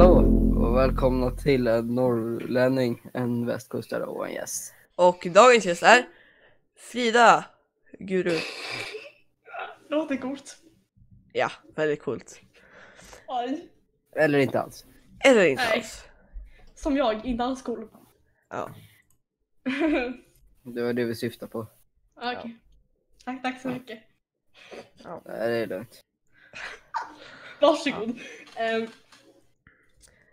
Hallå och välkomna till en norrlänning, en västkustare och en gäst. Och dagens gäst är Frida Guru. Låter coolt. Ja, väldigt coolt. Aj. Eller inte alls. Eller inte Nej. alls. Som jag, inte alls cool. Ja. Det var det vi syftade på. Okej. Tack, tack så mycket. Nej, det är lugnt. Varsågod. Ehm,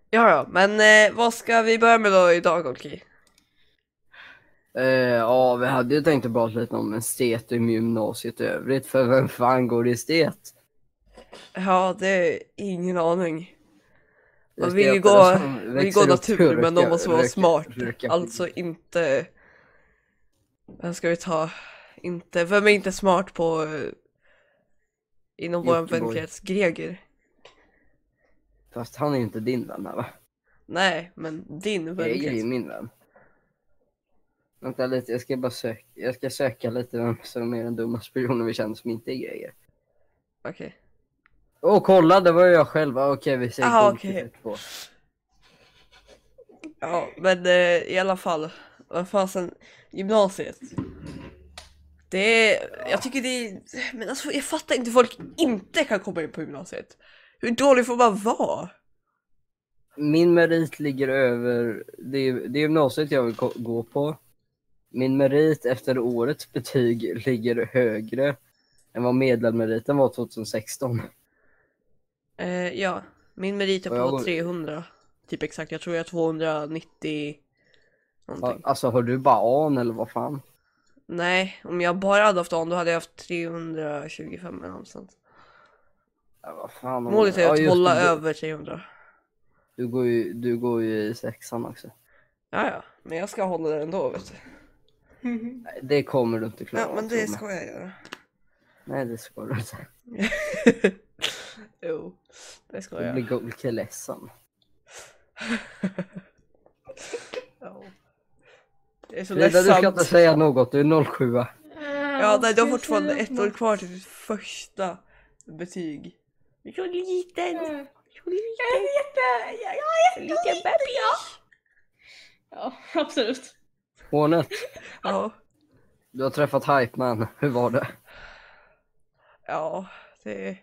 Ja, ja, men eh, vad ska vi börja med då idag, Olki? Eh, ja, vi hade ju tänkt att prata lite om estet i gymnasiet i övrigt, för vem fan går i estet? Ja, det är ingen aning. Man vill ju gå, vill gå natur, men de måste vara smart. Alltså inte... Vem ska vi ta? Inte, vem är inte smart på eh, inom vår vänkrets? Greger? Fast han är ju inte din vän här va? Nej, men din Greger är ju min vän. Vänta lite, jag ska bara söka, jag ska söka lite vem som är den dummaste personen vi känner som inte är Greger. Okej. Åh kolla, det var ju jag själv. Ah, Okej, vi säger Ah, Guldklipp okej. två. Ja, men eh, i alla fall. Vad fasen, gymnasiet. Det är, jag tycker det är, men alltså jag fattar inte folk inte kan komma in på gymnasiet. Hur dålig får man vara? Min merit ligger över, det är, det gymnasiet jag vill gå på. Min merit efter årets betyg ligger högre än vad medelmeriten var 2016. Eh, ja, min merit är jag på går- 300. Typ exakt, jag tror jag är 290 Ja, någonting. Alltså har du bara an eller vad fan? Nej, om jag bara hade haft an då hade jag haft 325 eller något sånt. Ja, fan om- Målet är ja, att hålla det, över 300. Du går, ju, du går ju i sexan också. Ja, ja, men jag ska hålla det ändå vet du. Nej, det kommer du inte klara Ja, men det ska jag göra. Nej det ska du inte. jo, det ska Du jag. blir Golke ledsen. Ja. Det är så Frida du ska inte säga något, du är 07 Ja, nej, du har fortfarande ett år kvar till ditt första betyg. Så liten. Mm. Så liten. Jag är jätte... Jag, är Liten jätte... bebis. Ja, absolut. Hornet, Ja, du har träffat Hype Man, hur var det? ja, det är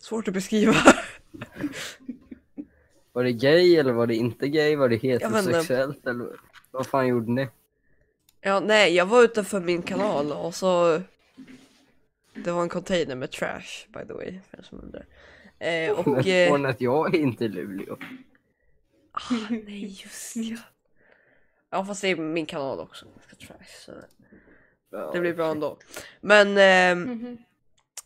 svårt att beskriva. Var det gay eller var det inte gay? Var det heterosexuellt eller vad fan gjorde ni? Ja, nej, jag var utanför min kanal och så... Det var en container med trash, by the way, för som undrar. Eh, och... Men Eh, Hornet, jag är inte i Luleå. ah, nej, just ja. Ja, fast det är min kanal också. Ganska trash, så Ja, det blir bra ändå. Men ehm, Mhm.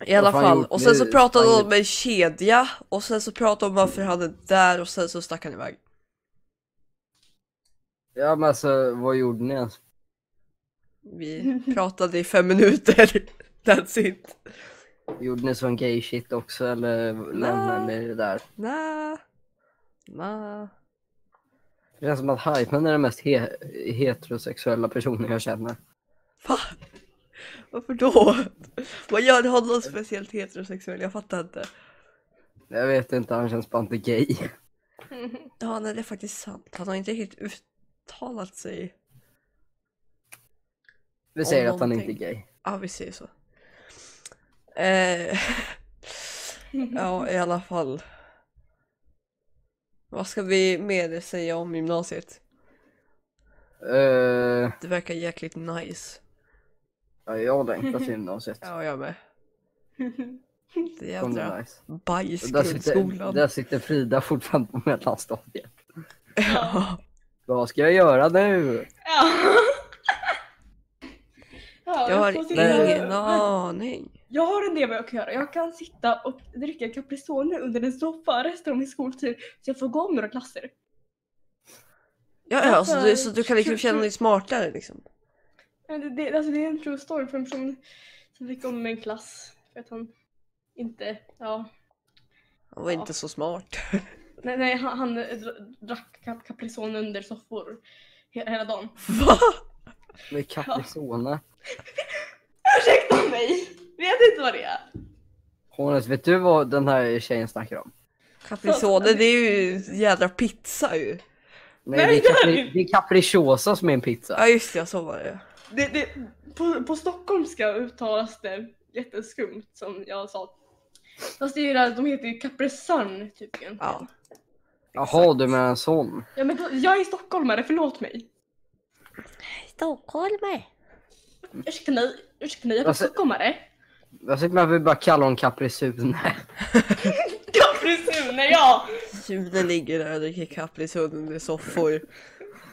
i alla fall, och sen så pratade de om en kedja och sen så pratade de om varför han är där och sen så stack han iväg. Ja men alltså vad gjorde ni ens? Vi pratade i fem minuter. That's it. Gjorde ni sån gay shit också eller lämnade ni det där? Nä. Nä. Det känns som att Hype Man är den mest he- heterosexuella personen jag känner. Va? Varför då? Vad gör honom speciellt heterosexuell? Jag fattar inte. Jag vet inte, han känns bara inte gay. Ja, nej, det är faktiskt sant. Han har inte helt uttalat sig. Vi säger att han inte är gay. Ja, vi säger så. Eh, ja, i alla fall. Vad ska vi mer säga om gymnasiet? Uh, Det verkar jäkligt nice. ja, jag längtar till gymnasiet. Ja, jag med. Det Kom det jädra nice. Där bajsgrundskolan. sitter, där sitter Frida fortfarande på mellanstadiet. Ja. Vad ska jag göra nu? Ja. Ja, Jag har ingen aning. Jag har en del vad jag kan göra. Jag kan sitta och dricka Caprisone under en soffa resten av min skoltid så jag får gå om några klasser. Ja, ja så, du, så du kan liksom känna dig smartare liksom. Ja, Det, det, alltså det är en true story för en person som fick om en klass för att han inte, ja, Han var Ja. inte så smart. nej, nej han, han dra- drack Cap- Caprisone under soffor he- hela dagen. Va? Med Caprisona. Ursäkta mig! Vet inte vad det är. Jonas, vet du vad den här tjejen snackar om? Caprisone det är ju jädra pizza ju. Nej, Nej, det är, capri, det. är capricciosa som är en pizza. Ja just det, så var det. Det, det, på, på stockholmska uttalas det jätteskumt som jag sa. Fast det är ju det, här, de heter ju Capri Sun typ egentligen. Ja. Jaha, du menar en sån? Ja men då, jag är stockholmare, förlåt mig. Stockholm Ursäkta mig, ursäkta mig, jag är Alltså- stockholmare. Jag tycker man vill bara kalla dem Caprisune. Capri Sun, ja! Sune ligger där och dricker Caprisone under soffor.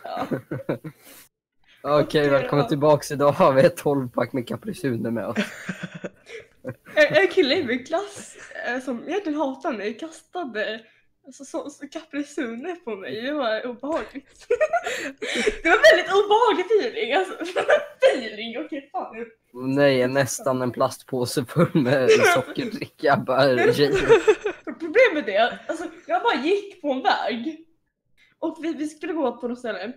ja. Okej, välkommen tillbaks. Idag har vi ett 12-pack med Caprisune med oss. En, en kille i min klass eh, som egentligen hatar mig kastade alltså, så, så Capri Sun på mig. Det var obehagligt. det var väldigt obehaglig feeling. Alltså. feeling, okej fan. Nej, nästan en plastpåse full med sockerdricka. Bara. Problemet är, alltså jag bara gick på en väg. Och vi, vi skulle gå på något ställe.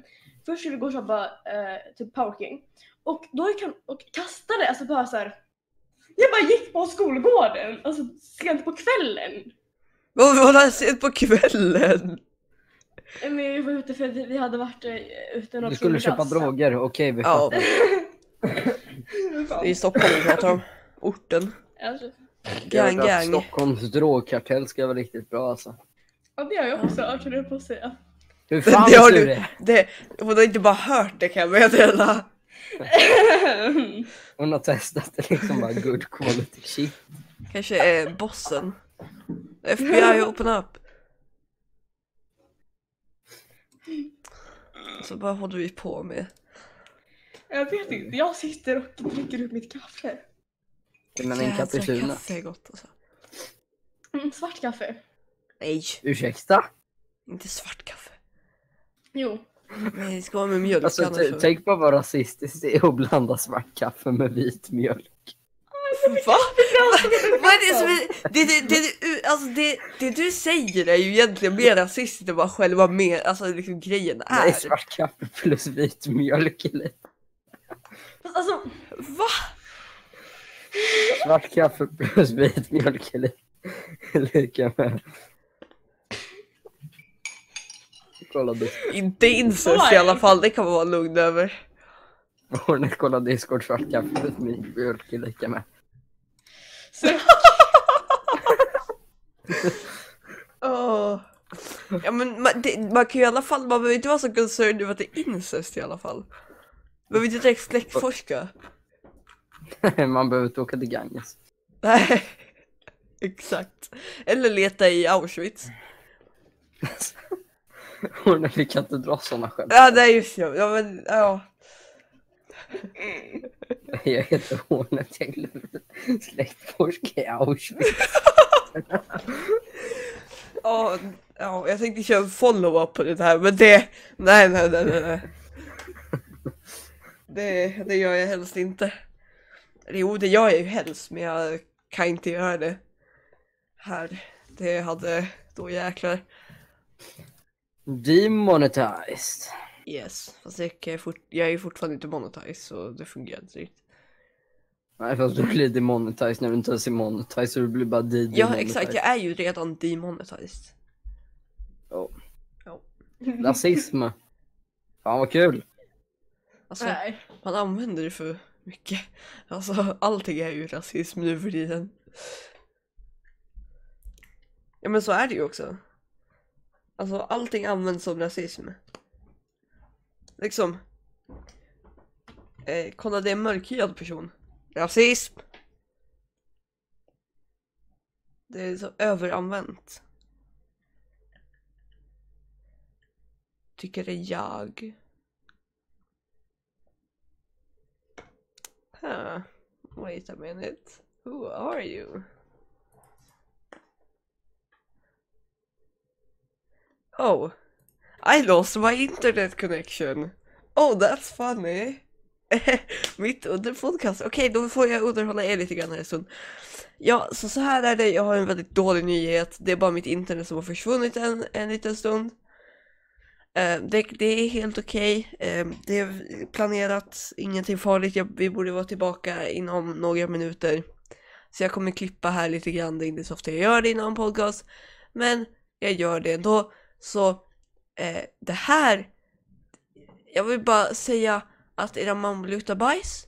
Först skulle vi gå och köpa eh, typ parking. Och då gick han och kastade, alltså bara så här. Jag bara gick på skolgården, alltså sent på kvällen. Vad var det sent på kvällen? Eh, Men vi var ute för att vi hade varit eh, ute och Du skulle köpa klass. droger. Okej, vi Ja, fattar. det är Stockholm vi pratar om. Orten. Alltså, Gang, gang. Stockholms drogkartell ska vara riktigt bra alltså. ja det har jag också hört, höll jag på att säga. Hur fan Det har du det? Det, hon har inte bara hört det kan jag meddela. Hon har testat det liksom bara good quality shit. Kanske är bossen. FBI open up. Så vad håller vi på med? jag vet inte, jag sitter och dricker upp mitt kaffe. Men en Caprisune. kaffe är gott alltså. Mm, svart kaffe. Nej, Ursäkta? inte svart kaffe. Jo. Nej, det ska vara med mjölk Alltså, annars tänk på vad rasistiskt det är att blanda svart kaffe med vit mjölk. Va? Vad är det som är... Det, det, det, det, alltså det, det du säger är ju egentligen mer rasistiskt än vad själva mer, alltså liksom grejen är. Nej, svart kaffe plus vit mjölk eller Fast alltså, Va? svart kaffe plus vit mjölk eller lika med. Kolla Discord. Inte incest i alla fall, det kan man vara lugn över. Hornet, kolla Discord. Svart kaffe plus vit mjölk är lika med. Åh. Ja men man, det, man kan ju i alla fall, man behöver inte vara så concerned över att det är incest i alla fall. Man behöver inte direkt släktforska. Man behöver inte åka till Ganges. Nej, exakt. Eller leta i Auschwitz. Vi kan inte dra sådana skämt. Ja, det är just det. Ja, men ja. Jag heter Hornet, jag glömde släktforska i Auschwitz. Ja, ja, jag tänkte köra en follow-up på det här, men det... Nej, nej, nej, nej. Det, det gör jag helst inte. Jo, det gör jag ju helst, men jag kan inte göra det här. Det hade... Då jäklar. Demonetized. Yes, fast jag, kan fort, jag är ju fortfarande inte monetized så det fungerar inte riktigt. Nej fast du blir demonetized när du inte ens är monetized så du blir bara de Ja, exakt. Jag är ju redan demonetized. Ja. Ja. Rasism. Fan vad kul. Alltså, nej. man använder det för mycket. Alltså, allting är ju rasism nu för tiden. Ja, men så är det ju också. Alltså, allting används som rasism. Liksom. Eh, kolla, det är en mörkhyad person. Rasism! Det är så överanvänt. Tycker det är jag. Huh. Wait a minute. Who are you? Oh. I lost my internet connection. Oh, that's funny. Mitt under podcast. Okej, då får jag underhålla er lite grann här en stund. Ja, så så här är det. Jag har en väldigt dålig nyhet. Det är bara mitt internet som har försvunnit en, en liten stund. Eh, det, det är helt okej. Eh, det är planerat, ingenting farligt. Jag, vi borde vara tillbaka inom några minuter. Så jag kommer klippa här lite grann. Det är inte så ofta jag gör det inom podcast. Men jag gör det ändå. Så eh, det här, jag vill bara säga att era mamma luktar bajs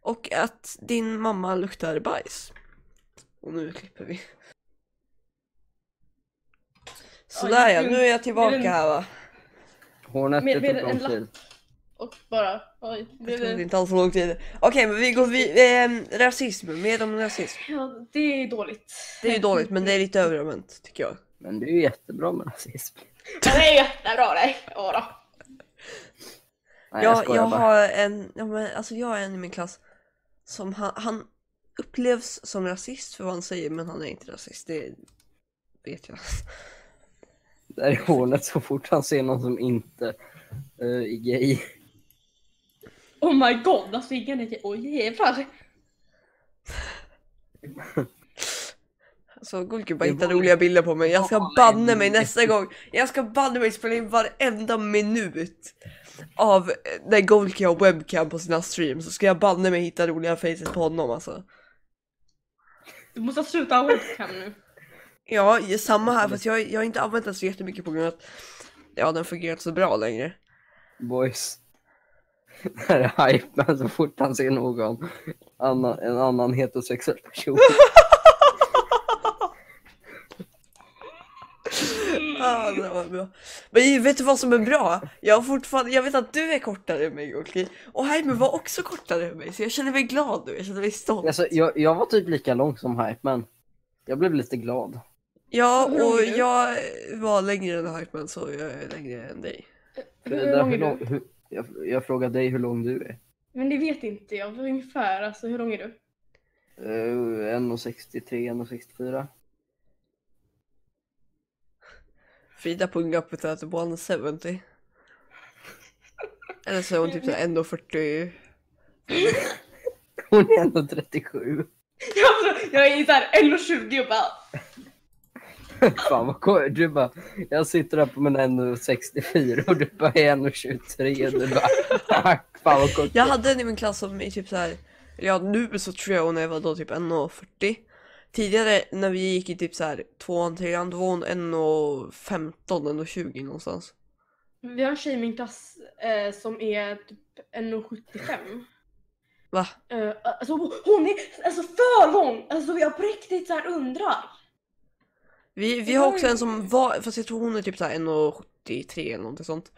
och att din mamma luktar bajs. Och nu klipper vi. Sådär ja, nu är jag tillbaka här va. Hornet, Med- tog lång tid. Och bara, oj. Det tog inte alls så lång tid. Okej, men vi går vid eh, rasism, mer om rasism. ja, det är dåligt. Det är ju dåligt, men det är lite överanvänt tycker jag. Men det är ju jättebra med rasism. Ja, det är jättebra det. Ja, då. Nej, jag jag, jag har en, ja, men, alltså jag har en i min klass som han, han upplevs som rasist för vad han säger, men han är inte rasist. Det vet jag. Det är Hornet så fort han ser någon som inte eh, är gay. Oh my god, alltså ingen är... Oj jävlar. Så Gulke bara Det hittar var- roliga bilder på mig. Jag ska banne mig nästa gång. Jag ska banne mig spela in varenda minut av eh, när Golke har webcam på sina streams. Så ska jag banne mig hitta roliga faces på honom alltså. Du måste sluta ha webcam nu. Ja, samma här fast jag, jag har inte använt den så jättemycket på grund av att ja, den fungerar inte så bra längre. Boys. Det här är hype, men så fort han ser någon annan, en annan heterosexuell person. Ah, det var bra. Men vet du vad som är bra? Jag har fortfarande, jag vet att du är kortare än mig Golki. Och Jaime var också kortare än mig så jag känner mig glad nu, jag känner mig stolt. Alltså, jag, jag var typ lika lång som hype, men jag blev lite glad. Ja, och jag var längre än Hypeman så jag är längre än dig. För Hur lång är du? hur, jag, jag frågade dig hur lång du är. Men det vet inte jag, ungefär. Alltså hur lång är du? Uh, 1,63, 1,64. Frida pung up with that 170. Eller så är hon typ såhär 1,40. Hon är 1,37. Alltså, jag är såhär 1,20 och bara... Fan vad cool. Du bara, jag sitter där på min 1,64 och du bara är 1,23. Du bara, fan vad coolt. Jag hade en i min klass som är typ så här. ja nu så tror jag hon är vadå typ 1,40. Tidigare när vi gick i typ så här tvåan, trean, då var hon 1,15, 1,20 någonstans. Vi har en tjej i min klass eh, som är typ 1,75. Va? Eh, alltså hon är alltså för lång! Alltså jag på riktigt så här undrar. Vi, vi har också en som var, fast jag tror hon är typ så här 1,73 eller någonting sånt.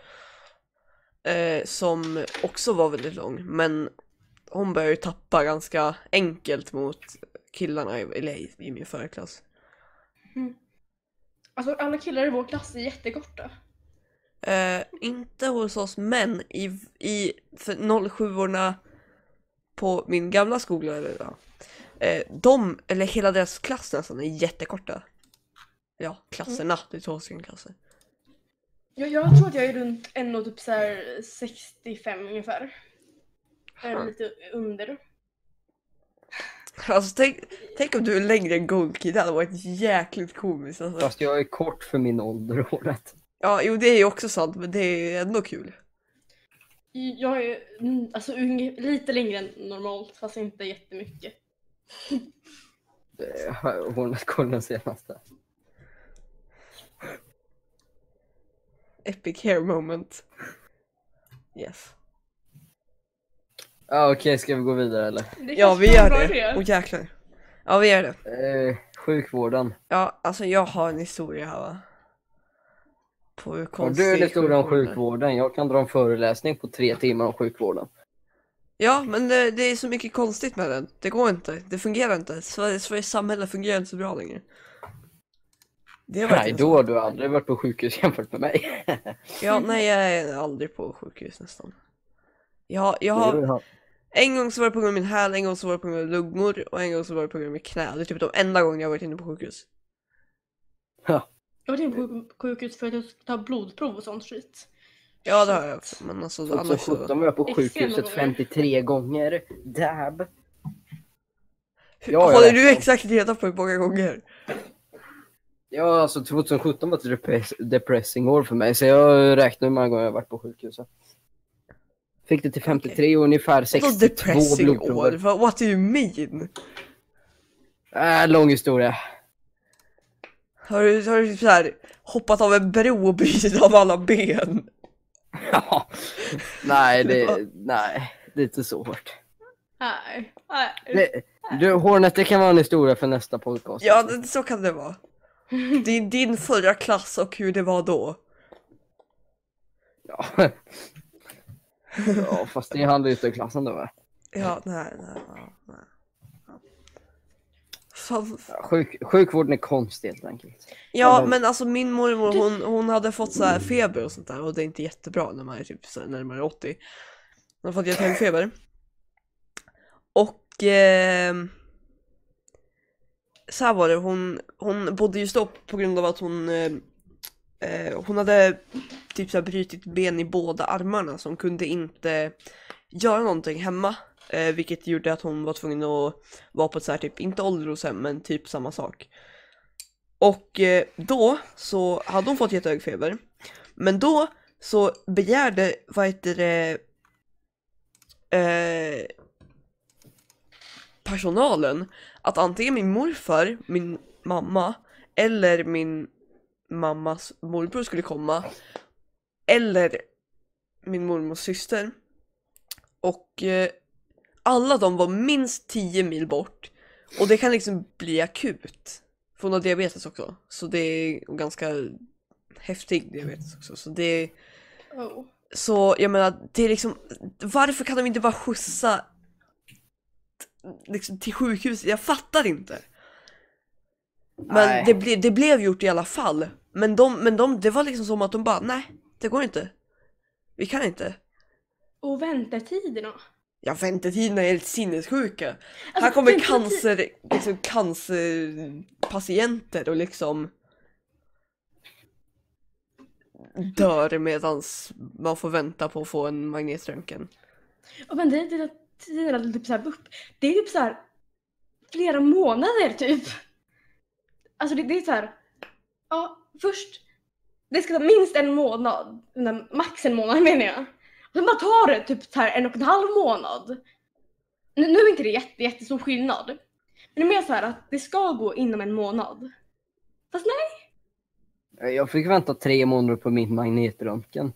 Eh, som också var väldigt lång, men hon börjar ju tappa ganska enkelt mot killarna, i- eller i, i min förklass. Alltså alla killar i vår klass är jättekorta. Eh, inte hos oss, men i, i för 07orna på min gamla skola, eller, ja, eh, de, eller hela deras klass nästan, är jättekorta. Ja, klasserna, det är två stycken klasser. Jag, jag tror att jag är runt 1 och typ så här 65 ungefär. Huh. lite under. Alltså tänk, tänk om du är längre än Goldkey, det hade varit jäkligt komiskt alltså. Fast jag är kort för min ålder, Hornet. Ja, jo det är ju också sant, men det är ändå kul. Jag är mm, alltså lite längre än normalt fast inte jättemycket. Eh, Hornet kolla den senaste. Epic hair moment. Yes. Ja okej, ska vi gå vidare eller? Ja, vi gör det. Åh jäklar. Ja, vi gör det. Eh, sjukvården. Ja, alltså jag har en historia här va. På hur Har konstig du en historia om sjukvården? Jag kan dra en föreläsning på tre timmar om sjukvården. Ja, men det, det är så mycket konstigt med den. Det går inte. Det fungerar inte. Sverige, Sveriges samhälle fungerar inte så bra längre. Det Nej, då har du aldrig varit på sjukhus jämfört med mig. Ja, nej jag är aldrig på sjukhus nästan. Jag, jag har, en gång så var det på grund av min häl, en gång så var det på grund av lungor och en gång så var det på grund av mitt knä. Det är typ de enda gångerna jag har varit inne på sjukhus. Ja. Jag var inne på sjuk- sjukhus för att jag skulle ta blodprov och sånt skit. Ja det har jag också, men alltså annars 2017 så... var jag på sjukhuset många 53 gånger. Dab. Ja, jag håller du exakt reda på hur många gånger? Ja, alltså 2017 var ett depress- depressing år för mig, så jag räknar hur många gånger jag varit på sjukhuset. Fick det till 53 och ungefär Vadå 62 depressing år? blodprover. Vad- What do you mean? Äh, lång historia. Har du, har du så här hoppat av en bro och brutit av alla ben? Ja. Nej, Det nej, det är inte så hårt. Nej. Nej. Du, Hornet, det kan vara en historia för nästa podcast. Ja, det, så kan det vara. Det är din förra klass och hur det var då. Ja. ja, fast det handlar ju inte om klassen då? Ja, nej, nej, nej. Fan. Sjuk, sjukvården är konstig helt enkelt. Ja, men- men alltså min mormor hon, hon hade fått så här feber och sånt där och det är inte jättebra när man är typ så här närmare 80. Hon har fått jättehög feber. Och ehm, så här var det, hon, hon bodde just upp på grund av att hon eh, eh, hon hade typ så här brutit ben i båda armarna så hon kunde inte göra någonting hemma. Eh, vilket gjorde att hon var tvungen att vara på ett så här typ, inte ålderdomshem men typ samma sak. Och eh, då så hade hon fått jättehög feber. Men då så begärde, vad heter det, eh, personalen att antingen min morfar, min mamma eller min mammas morbror skulle komma. Eller min mormors syster. Och eh, alla de var minst 10 mil bort. Och det kan liksom bli akut. För hon har diabetes också. Så det är ganska häftig diabetes också. Så det Oh. så jag menar, det är liksom, varför kan de inte bara skjutsa liksom, till sjukhuset? Jag fattar inte. Men det, ble, det blev gjort i alla fall. Men, de, men de, det var liksom som att de bara, nej, det går inte. Vi kan inte. Och väntetiderna. Ja, väntetiderna är helt sinnessjuka. Här Alltså, kommer väntetid- cancer, liksom cancerpatienter och liksom dör medans man får vänta på att få en magnetröntgen. Och väntetiderna tiderna typ så här upp. Det är typ så här flera månader typ. Alltså det, det är så här. Ja, först. Det ska ta minst en månad. Max en månad menar jag. Och sen bara tar det typ så här en och en halv månad. Nu, nu är inte det jätte, jättestor skillnad. Men det är mer så här att det ska gå inom en månad. Fast nej. Jag fick vänta tre månader på min magnetröntgen.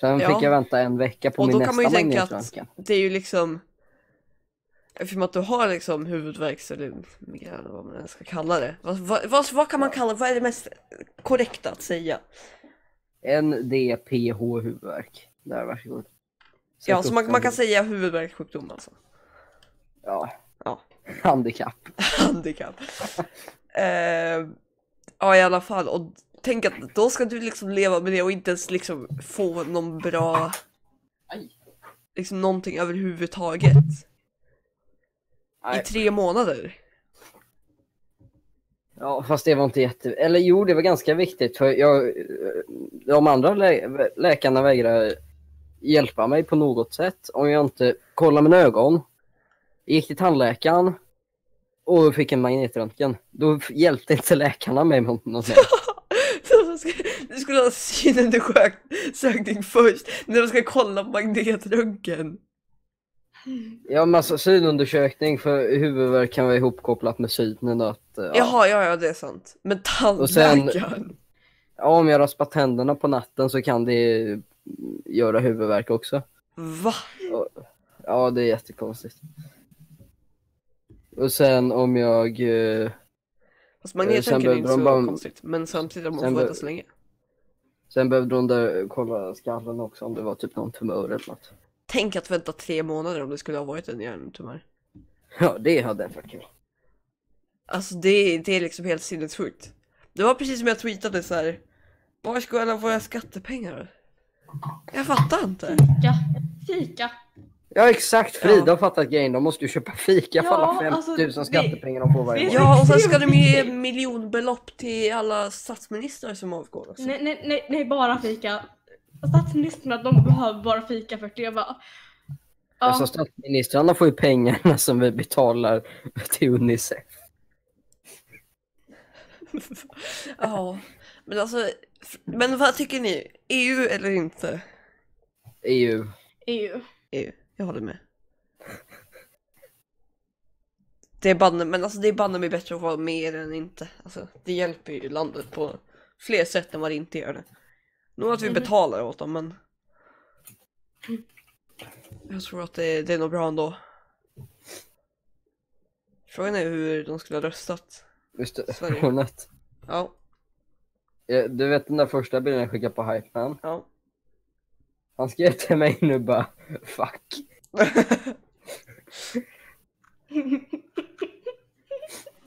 Sen Ja. fick jag vänta en vecka på Och min då kan nästa man ju tänka att magnetröntgen. det är ju liksom Eftersom att du har liksom huvudvärk eller migrän eller vad man än ska kalla det. Vad, vad, vad, vad kan man kalla Vad är det mest korrekta att säga? NDPH huvudvärk. Där, varsågod. Sätt Ja, så man, man kan säga huvudvärkssjukdom alltså. Ja. Ja. Handikapp. Handikapp. eh, ja i alla fall. Och tänk att då ska du liksom leva med det och inte ens liksom få någon bra. Liksom någonting överhuvudtaget. I Nej. tre månader. Ja, fast det var inte jätte... Eller jo, det var ganska viktigt för jag... De andra lä... läkarna vägrade hjälpa mig på något sätt om jag inte kollade mina ögon, gick till tandläkaren och fick en magnetröntgen. Då hjälpte inte läkarna mig med något ska- Du skulle ha synundersökning först när de ska kolla magnetröntgen. Ja, men alltså synundersökning för huvudvärk kan vara ihopkopplat med synen att... eh, Ja. Jaha, ja, ja det är sant. Men tandläkaren. ja, om jag raspar tänderna på natten så kan det göra huvudvärk också. Va? Ja, det är jättekonstigt. Och sen om jag... eh, Fast sen magnetröntgen är inte så bara- konstigt. Men samtidigt har man fått vänta så länge. Sen behövde de där kolla skallen också om det var typ någon tumör eller något. Tänk att vänta tre månader om det skulle ha varit en hjärntumör. Ja, det hade varit kul. Alltså det, det är liksom helt sinnessjukt. Det var precis som jag tweetade så här. Var ska alla våra skattepengar? Jag fattar inte. Fika. Fika. Ja exakt, Frida Ja. har fattat grejen. De måste ju köpa fika för alla 50 alltså, 000 det- skattepengar de får varje månad. Ja, och sen ska de ge miljonbelopp till alla statsministrar som avgår också. Nej, nej, nej, nej, bara fika. Statsministrarna de behöver bara fika för det bara... Ja, Alltså statsministrarna får ju pengarna som vi betalar till Unicef. Ja, men alltså. Men vad tycker ni? EU eller inte? EU. EU. EU, jag håller med. Det är banne, men alltså det är banne mig bättre att vara med än inte. Alltså, det hjälper ju landet på fler sätt än vad det inte gör det. Nog att vi betalar åt dem men... Jag tror att det, det är nog bra ändå. Frågan är hur de skulle ha röstat. Just det, Sverige. Hornet. Ja, Ja, Du vet den där första bilden jag skickade på Hypeman? ja. Han skrev till mig nu bara fuck.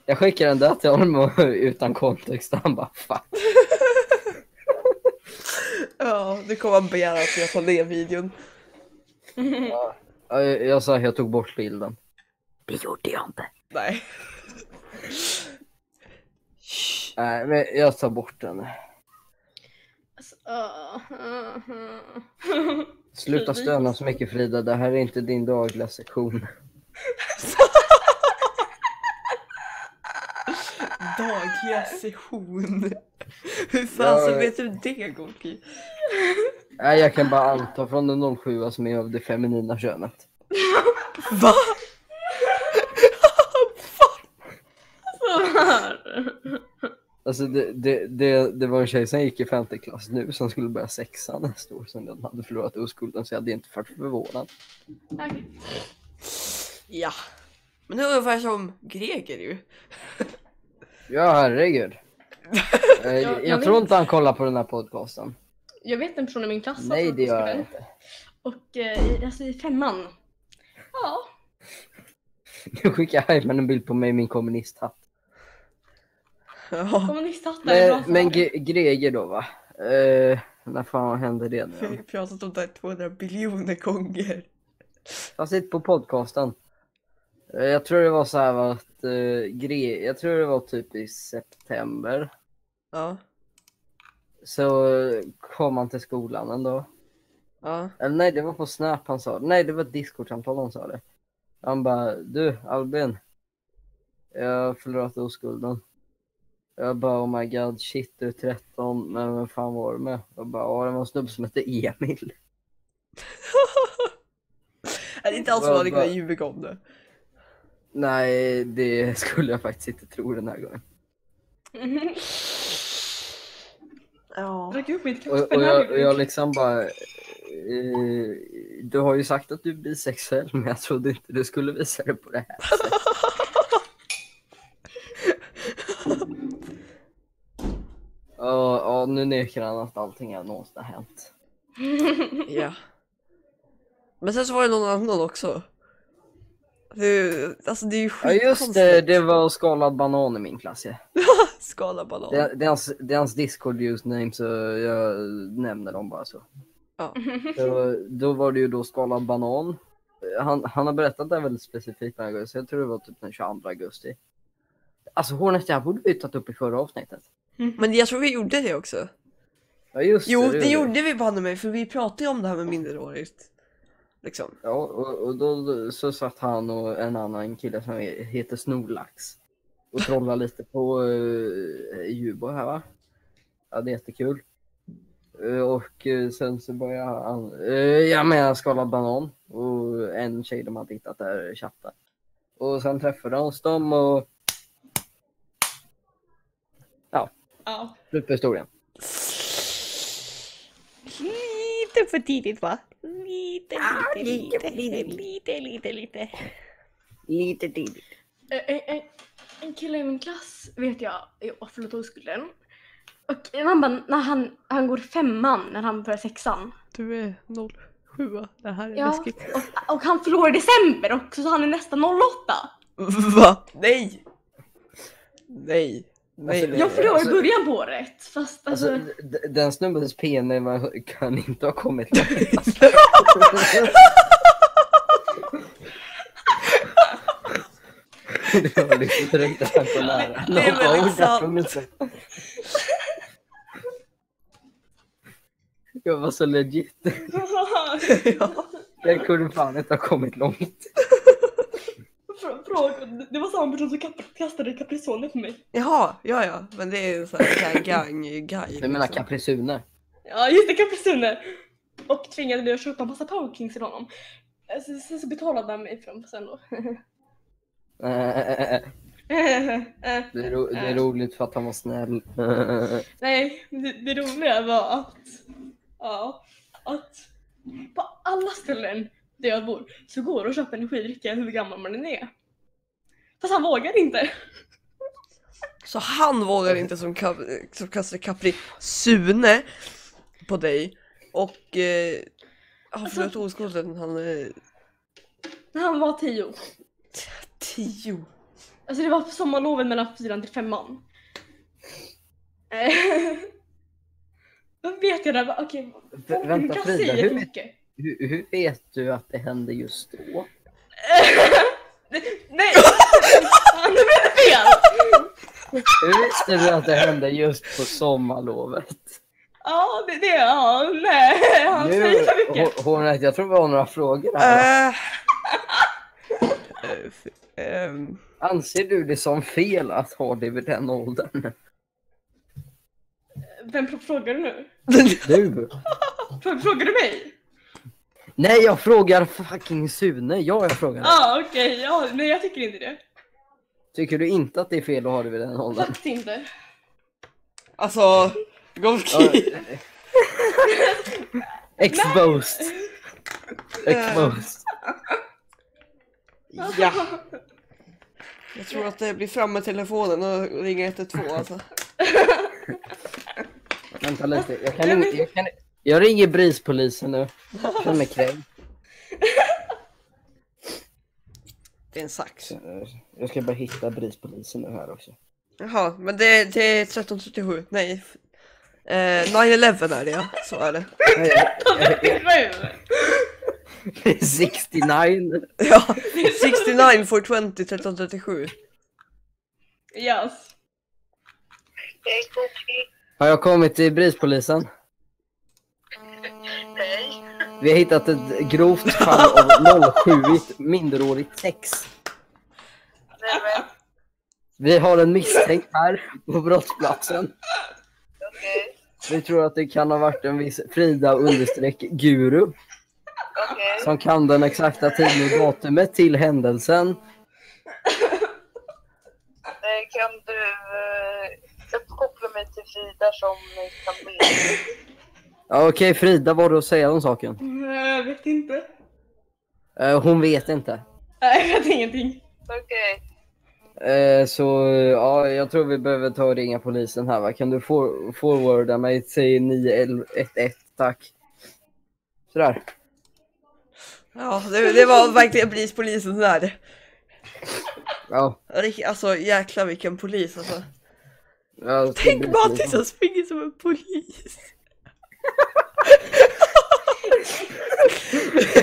Jag skickade den där till honom och, utan kontext han bara fuck. ja, det kommer han begära att jag tar ner videon. Ja, jag, jag sa jag tog bort bilden. Det gjorde jag inte. Nej. Nej men jag tar bort den. Alltså, ah, ah, ah. Sluta stöna så mycket Frida, det här är inte din dagliga sektion. Dagliga session. Hur fasen Ja. vet du det Gorki? Nej jag kan bara anta från den 07 som är av det feminina könet. Va? Så. Alltså det, det, det, det var en tjej som gick i femte klass nu som skulle börja sexan nästa år sen den hade förlorat oskulden så jag hade inte varit förvånad. Okej. Ja. Men det är ungefär som Greger ju. Ja herregud. Eh, jag jag vet. tror inte han kollar på den här podcasten. Jag vet en person i min klass som Nej det gör han inte. Och eh, alltså i femman. Ja. Nu skickar jag en bild på mig i min kommunisthatt. Ja. Kommunisthattar är bra Men, men Greger då va? Eh, när fan hände det nu? Vi har pratat om det här 200 biljoner gånger. Jag sitter på podcasten. Eh, Jag tror det var så här att uh, Gre- jag tror det var typ i september. Ja. Så eh, kom han till skolan ändå. Ja. Eller nej, det var på Snap han sa det. Nej, det var ett Discord-samtal han sa det. Han bara, du Albin. Jag har förlorat oskulden. Jag bara, oh my god, shit du är 13, men vem fan var du med? Jag bara, ja det var en snubbe som hette Emil. Det är inte alls Vad- att vad- ljuga om det. Nej, det skulle jag faktiskt inte tro den här gången. Ja. Drack upp mitt Och, kaffe. och, jag, och jag liksom bara, eh, du har ju sagt att du är bisexuell, men jag trodde inte du skulle visa det på det här sättet. Ja, ja, nu nekar han att allting har någonsin har hänt. Ja. Men sen så var det någon annan också. Det, alltså det är ju Ja just det, det var skalad banan i min klass ja. Skala banan. Det, det, är hans, det är hans discord username så jag nämner dem bara så. Ja. så då var det ju då skalad banan. Han, han har berättat det väldigt specifikt den här så jag tror det var typ den 22 augusti. Alltså Hornet, det här borde vi tagit upp i förra avsnittet. Men jag tror vi gjorde det också. Ja just Jo, det. det gjorde vi banne mig för vi pratade ju om det här med minderårigt. Liksom. Ja, och, och då så satt han och en annan kille som heter Snorlax och trollade lite på uh, Djurborg här va? Ja, det är jättekul. Eh, och eh, sen så började han, uh, ja men jag skalade banan och en tjej de hade hittat där chattade. Och sen träffades de och Ja. slut på historien. Lite för tidigt va? Lite, lite, lite, lite, lite, lite. Lite tidigt. Eh, eh, eh, En kille i min klass vet jag har förlorat oskulden. Och han bara, när han, han går femman när han börjar sexan. Du är 07 Det här är Ja, läskigt. och, och han förlorar i december också så han är nästan 08. Va? Nej! Nej. Alltså. Jag förlorar i Alltså- början på året. Fast alltså, Alltså, den snubbens var- kan inte ha kommit långt. Det var liksom direkt nära. Det ord där sant. på mitten. Jag var så legit. ja. Jag kunde fan inte ha kommit långt. Frå- fråga, det var samma person som kastade kaprisoner på mig. Jaha, ja ja. Men det är en sån här gang, guy. Du menar liksom. kaprisuner? Ja just det, kaprisoner. Och tvingade mig att köpa massa powerkings till honom. Alltså, sen så betalade han mig för dem sen då. Eh, Eh, eh, Det är, ro, det är roligt för att han var snäll. Nej, det, det roliga var att, ja, att på alla ställen där jag bor så går det att köpa energidricka hur gammal man än är. Fast han vågar inte. Så han vågar inte som, ka- som kastar Capri Sune på dig och eh, han Alltså- flöt oskulden han eh, När han var tio. tio. Alltså det var på sommarloven mellan fyran till femman. Eh, Vad vet jag där? Okej, du vänta kan Frida, säga hur mycket. Hur, hur vet du att det hände just då? Nej! Blev det fel! Hur visste du att det hände just på sommarlovet? Ja, det, det, ja, nej, han Nu, säger för mycket. Hor- Hornet, jag tror vi har några frågor här. Ehm, Anser du det som fel att ha det vid den åldern? Vem frå- frågar du nu? Du? Frå- Frågar du mig? Nej, jag frågar fucking Sune. Ja, jag frågar. Ja, ah, okej, ja, nej jag tycker inte det. Tycker du inte att det är fel att ha det vid den åldern? Faktiskt inte. alltså, Golki. Exposed. Exposed. Ja. Jag tror att det blir fram med telefonen och ringer 112 alltså. Vänta lite. Jag, kan inte, jag, kan, jag ringer brispolisen nu. Jag känner mig kränkt. Det är en sax. Jag ska bara hitta brispolisen nu här också. Jaha, men det, det är 1337. Nej. Eh, 9-11 är det ja, så är det. Det är 69. Ja, 69 for 20 1337. Yes. Har jag kommit till brispolisen? Hej. Vi har hittat ett grovt fall av 07-igt minderårigt sex. Nämen, Vi har en misstänkt här på brottsplatsen. okej. Vi tror att det kan ha varit en viss Frida understreck guru Okej. som kan den exakta tiden och datumet till händelsen. Eh, Kan du eh, uppkoppla mig till Frida som kan med? Ja, Okej Frida, vad har du att säga om saken? Jag vet inte. Eh, hon vet inte. Nej, jag vet ingenting. Okej. Eh, så ja, jag tror vi behöver ta och ringa polisen här va. Kan du for, forwarda mig till 911 tack. Sådär. Ja, det, det var verkligen polispolisen där. Ja. Rik- Alltså jäklar vilken polis alltså. ja Tänk Matti som springer som en polis.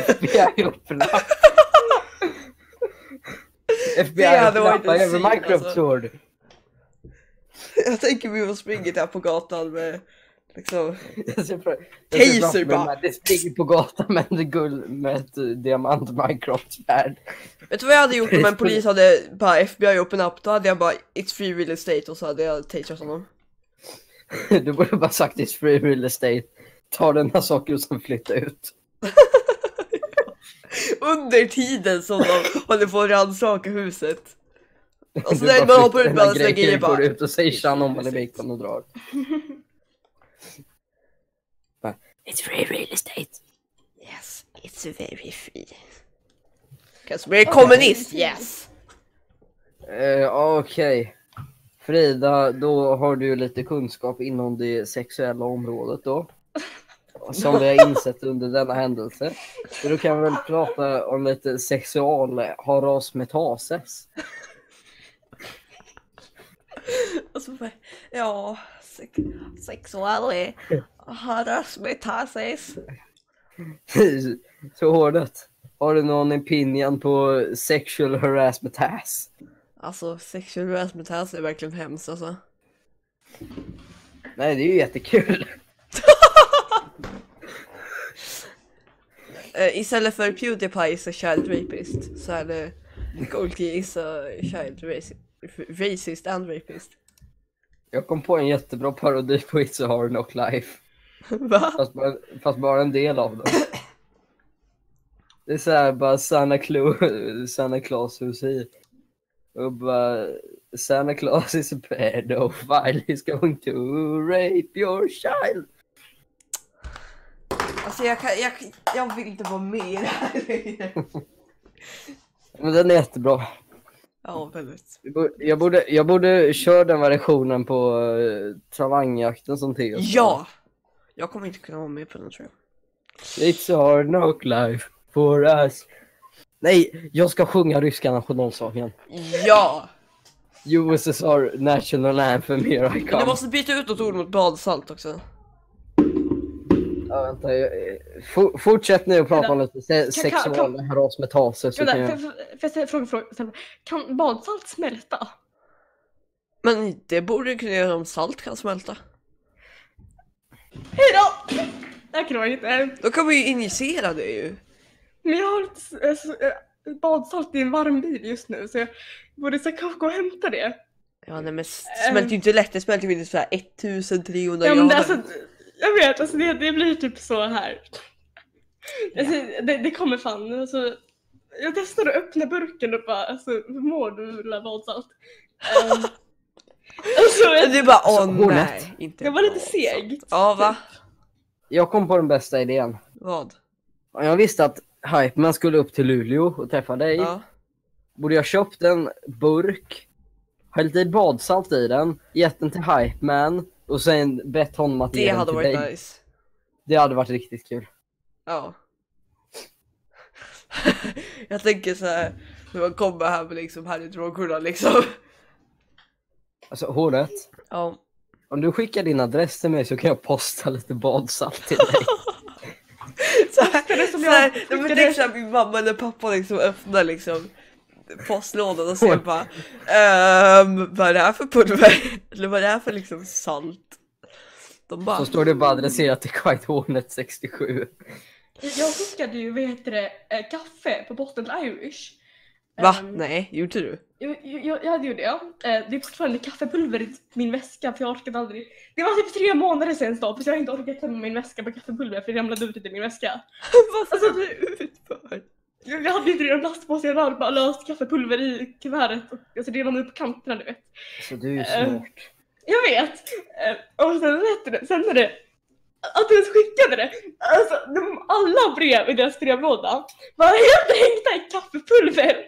FBI uppnapp. FBI Det hade varit uppnappar en över Minecraft alltså. Sword. Jag tänker vi springer där på gatan med liksom Taser bara. Det springer på gatan med en guld med ett eh, diamant Minecraft svärd. Vet du vad jag hade gjort om en polis hade bara FBI open up? Då hade jag bara It's free real estate och så hade jag taserat honom. Du borde bara sagt it's free real estate. Ta dina saker och sen flytta ut. Under tiden som de håller på att rannsaka huset. Och så Du när bara man hoppar ut sina grejer går bara ut och säger tja om eller bacon och drar. Bara, It's free real estate. Yes, it's very free. Cause we're kommunist, yes! Eh, Okej. Frida, då har du lite kunskap inom det sexuella området då. Som vi har insett under denna händelse. Så då kan vi väl prata om lite sexual harasmetases. Och så bara, ja, sex sexuell harassmentasis. Så hårdet. Har du någon opinion på sexual harassmentass? Alltså sexual harassmentas är verkligen hemskt alltså. Nej, det är ju jättekul. Eh, istället för Pewdiepie is a child rapist så är det Golgi is a child racist, racist and rapist. Jag kom på en jättebra parodi på It's a hard knock life. Va? Fast bara, fast bara en del av dem. Det är såhär bara Santa Claus, Santa Claus hur säger Och bara Santa Claus is a pedophile, he's going to rape your child. Alltså jag, kan, jag, jag vill inte vara med i det här. Men den är jättebra. Ja, väldigt. Jag borde- Jag borde, köra den versionen på uh, Travangjakten som Theo. Ja! Jag kommer inte kunna vara med på den tror jag. It's hard knock life for us. Nej, jag ska sjunga ryska nationalsången. Ja! USSR National Anthem here I Men du come. måste byta ut något ord mot badsalt också. Ja, vänta, jag, eh, for, fortsätt nu att prata om lite se, Vänta, jag... får jag fråga, fråga, Kan badsalt smälta? Men det borde kunna göra om salt kan smälta. Hejdå! Det här kan inte. Då kan vi ju injicera det ju. Men jag har ett eh, eh, badsalt i en varm bil just nu så jag borde så kanske gå och hämta det. Ja nej men det smälter ju inte lätt, det smälter ju inte såhär 1300 Ja, men grader. alltså, jag vet, alltså det, det blir typ så här. Alltså, det, det kommer fan. Alltså, jag testade att öppna burken och bara, alltså, hur mår du lilla badsalt? Um, alltså, jag, Du bara åh hornet. nej. Inte jag var lite seg. Ja va? Jag kom på den bästa idén. Vad? Om Jag visste att Hypeman skulle upp till Luleå och träffa dig. Ja. Borde jag köpt en burk, hällt i badsalt i den, gett den till Hypeman och sen bett honom att ge Det den hade till varit dig. nice. Det hade varit riktigt kul. Ja. jag tänker så här när man kommer här med liksom här i drogkurvan liksom. Alltså håret. Ja. Om du skickar din adress till mig så kan jag posta lite badsalt till dig. Så här, det som så jag här, nej, men skickade- tänk så här, min mamma eller pappa liksom öppnar liksom postlådan och ser bara ehm, vad är det här för pulver? Eller vad är det här för liksom salt? De bara Så står det bara adresserat till Quiet Hornet 67. Jag skickade ju, vad heter det, eh, kaffe på Boston Irish. Va? Ehm, Nej, gjorde du? Jag, jag, jag hade ju det. Det är fortfarande kaffepulver i min väska för jag orkade aldrig. Det var typ tre månader sedan stopp så jag har inte orkat tömma min väska på kaffepulver för det ramlade ut i min väska. vad ser du ut för? Jag, jag hade inte redan plastpåse, jag hade bara löst kaffepulver i kuvertet och alltså, det ramlade ut på kanterna du vet. Så du är ju Eh, smart. Jag vet! Eh, och sen vet du det, sen är det att du ens skickade det. Alltså de, alla brev i deras brevlåda var helt tänkta i kaffepulver.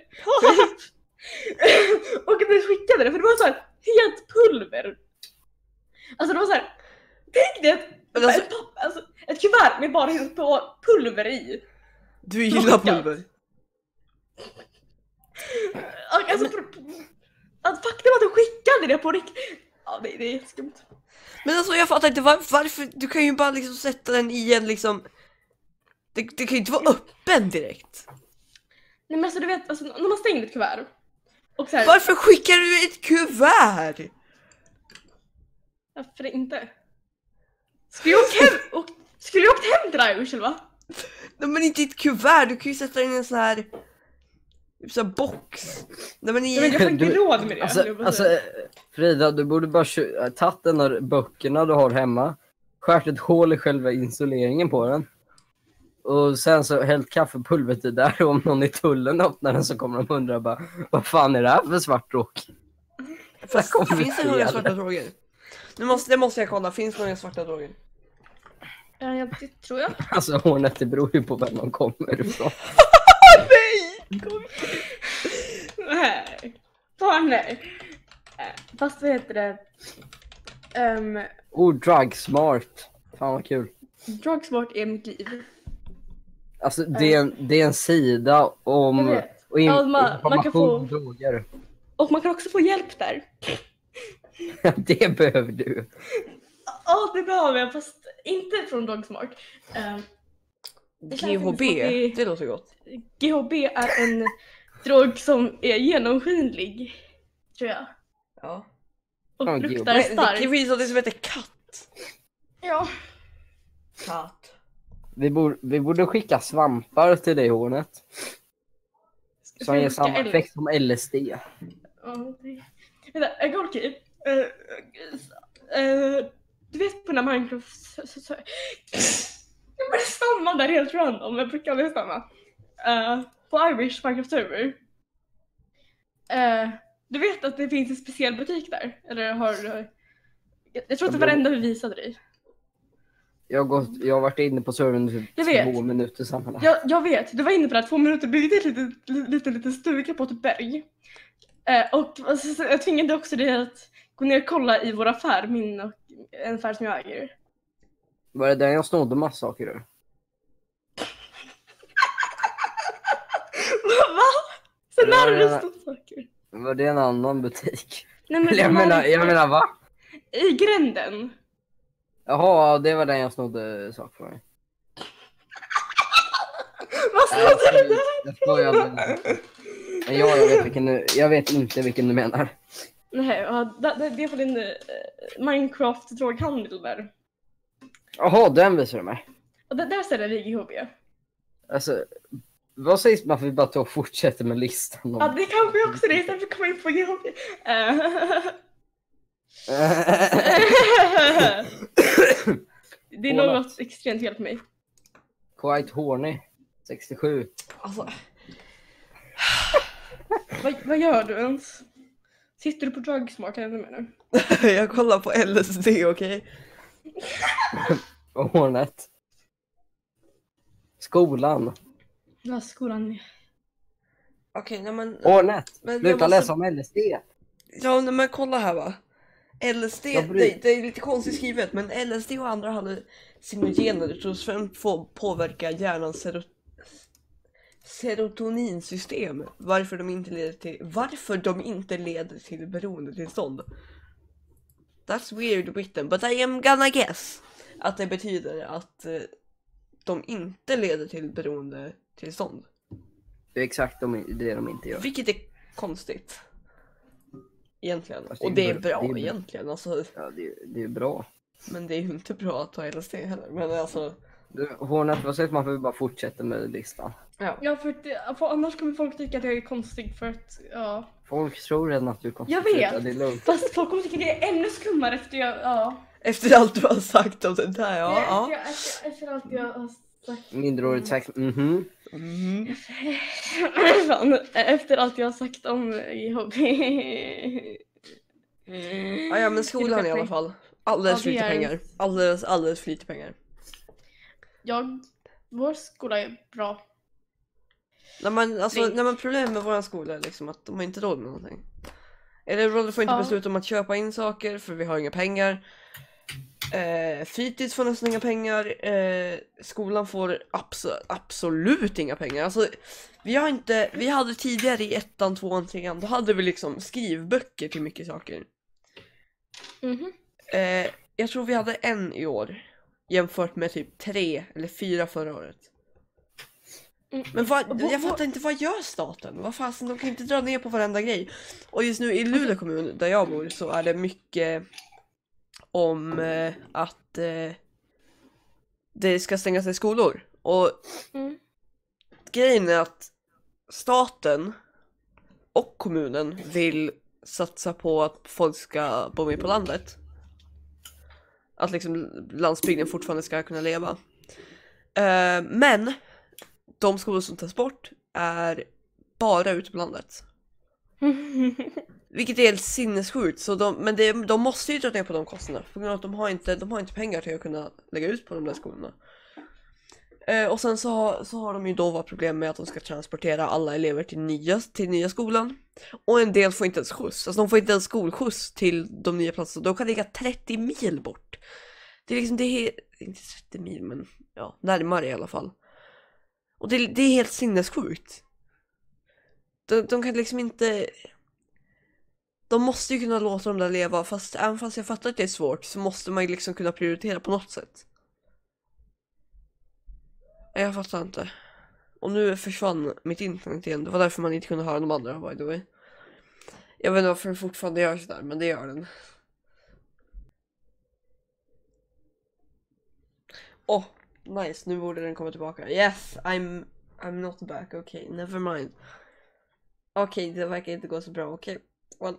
och att du skickade det för det var så här helt pulver. Alltså det var så här. Tänk dig ett, Men alltså- ett, papp, alltså, ett kuvert med bara helt på pulver i. Du gillar pulver? Och alltså, att faktum att du skickade det på riktigt. Ja det, det är jätteskumt. Men alltså jag fattar inte var, varför, du kan ju bara liksom sätta den i en liksom det, det kan ju inte vara öppen direkt. Nej men alltså du vet, alltså, när man stänger ett kuvert. Och så här, Varför skickar du ett kuvert? Varför inte? Skulle jag åkt hem, och, skulle jag åkt hem till eller va? Nej men inte i ett kuvert, du kan ju sätta in en sån här typ sån här box. Nej men. Jag, har inte råd med det. Alltså, alltså Frida, du borde bara äh, tagit den där böckerna du har hemma, skärt ett hål i själva insuleringen på den och sen så hällt kaffepulvret i där och om någon i tullen öppnar den så kommer de undra bara vad fan är det här för svart rock? Fast, kommer finns det några svarta droger? Nu måste, det måste jag kolla, finns det några svarta droger? Ja, jag- det tror jag. Alltså Hornet, det beror ju på vem man kommer ifrån. Nej! Fan nej. Eh, Fast vad heter det? Um, Oh, drug smart. Fan vad kul. Drugsmart är mitt liv. Alltså det är en, det är en sida om och in, Ja, man- man kan få- droger. Och man kan också få hjälp där. det behöver du. Ja, det behöver jag fast inte från Drugsmart. Um, Det GHB, det- det låter gott. GHB är en drog som är genomskinlig. Tror jag. Ja. Och Ja, luktar det starkt. finns något som heter katt. Ja. Katt. Vi borde, vi borde skicka svampar till dig Hornet. Som ger samma effekt som LSD. Ja, det- Vänta, äh, Golki. Uh, uh, du vet på när Minecraft... Jag började stamma där helt random, jag brukar aldrig stamma. Uh, på Irish Minecraft server. Uh, Du vet att det finns en speciell butik där? Eller har du... Jag, jag tror att det Jag var det enda vi visade dig. Jag har, gått, jag har varit inne på servern i Jag typ vet. två minuter sammanlagt. Jag, jag vet, du var inne på det här två minuter, byggde en liten, liten, liten stuga på ett berg. Eh, och alltså, så jag tvingade också dig att gå ner och kolla i vår affär, min och en affär som jag äger. Var det där jag snodde massa saker ur? Va? Ja, när du ja. stod saker? Var det en annan butik? Nej men, jag menar, jag menar va? I gränden. Jaha, det var den jag snodde saker från. Vad jag snodde du där? Jag skojade. Men ja, jag vet, vilken du, jag vet inte vilken du menar. Nej, det, är på din uh, Minecraft-droghandel där. Jaha, den visar du mig. Och där, där ställer vi GHB. Alltså, vad sägs om att vi bara tar och fortsätter med listan? Ja, Om... det kanske också det istället för att komma in på GHB. Eh, det är Hålat. något extremt fel på mig. Quite horny. 67. Alltså, Vad, vad gör du ens? Sitter du på Drugsmart eller vad menar jag kollar på LSD, okej? Och Hornet. Skolan. Ja, skolan. Okej, nej men... Hornet. men jag Sluta måste- läsa om LSD. Ja, nej, men kolla här va. LSD, Jag bryr- det, det är lite konstigt skrivet men LSD och andra hallucinogener tros främst få påverka hjärnans sero serotoninsystem. Varför de inte leder till, varför de inte leder till beroendetillstånd. That's weird written but I am gonna guess att det betyder att eh, de inte leder till beroendetillstånd. Det är exakt de, det de inte gör. Vilket är konstigt. Egentligen. Det är Och det är bra- det är bra. egentligen. Alltså, Ja, det, det är bra. men det är ju inte bra att ta LSD heller. Men alltså. Du, Hornet, vad om att vi bara fortsätter med listan? Ja. Ja, för, att, det- för annars kommer folk tycka att jag är konstig för att, ja. Folk tror redan att du konstig. Jag vet. Ja, Det är lugnt. Fast folk kommer tycka det är ännu skummare efter jag, ja. Efter allt du har sagt om det där. Ja. efter, ja. jag- efter, efter allt jag har sagt. Minderårigt sagt mhm. Mm. Fan, efter allt jag har sagt om GHB. Ja, ja men skolan i alla fall. Alldeles Ja, för det lite är- pengar. Alldeles, alldeles för lite pengar. Jag, vår skola är bra. Nej men alltså, Drink. nej, men problemet med våran skola är liksom att de har inte råd med någonting. Eller rådet får inte Ja. besluta om att köpa in saker för vi har inga pengar. Eh, fritids får nästan inga pengar. Eh, skolan får abso- absolut inga pengar. Alltså, vi har inte, vi hade tidigare i ettan, tvåan, trean, då hade vi liksom skrivböcker till mycket saker. Mhm. Eh, jag tror vi hade en i år jämfört med typ tre eller fyra förra året. Mm. Men vad, jag fattar inte, vad gör staten? Vad fasen, de kan inte dra ner på varenda grej. Och just nu i Luleå kommun, där jag bor, så är det mycket om eh, att eh, det ska stängas i skolor. Och Mm. grejen är att staten och kommunen vill satsa på att folk ska bo mer på landet. Att liksom landsbygden fortfarande ska kunna leva. Eh, men de skolor som tas bort är bara ute på landet. Vilket är helt sinnessjukt. Så de, men det, de måste ju dra ner på de kostnaderna. Av att de har inte, de har inte pengar till att kunna lägga ut på de där skolorna. Eh, och sen så har, så har de ju då varit problem med att de ska transportera alla elever till nya, till nya skolan. Och en del får inte ens skjuts. Alltså de får inte ens skolskjuts till de nya platserna. De kan ligga 30 mil bort. Det är liksom, det är inte 30 mil men ja, närmare i alla fall. Och det, det är helt sinnessjukt. De, de kan liksom inte... De måste ju kunna låta dem där leva fast även fast jag fattar att det är svårt så måste man ju liksom kunna prioritera på något sätt. Nej, Jag fattar inte. Och nu försvann mitt internet igen. Det var därför man inte kunde höra de andra by the way. Jag vet inte varför den fortfarande gör sådär men det gör den. Åh, oh, nice. Nu borde den komma tillbaka. Yes, I'm, I'm not back. Okej, okay, never mind. Okej, det verkar inte gå så bra. Okej, well.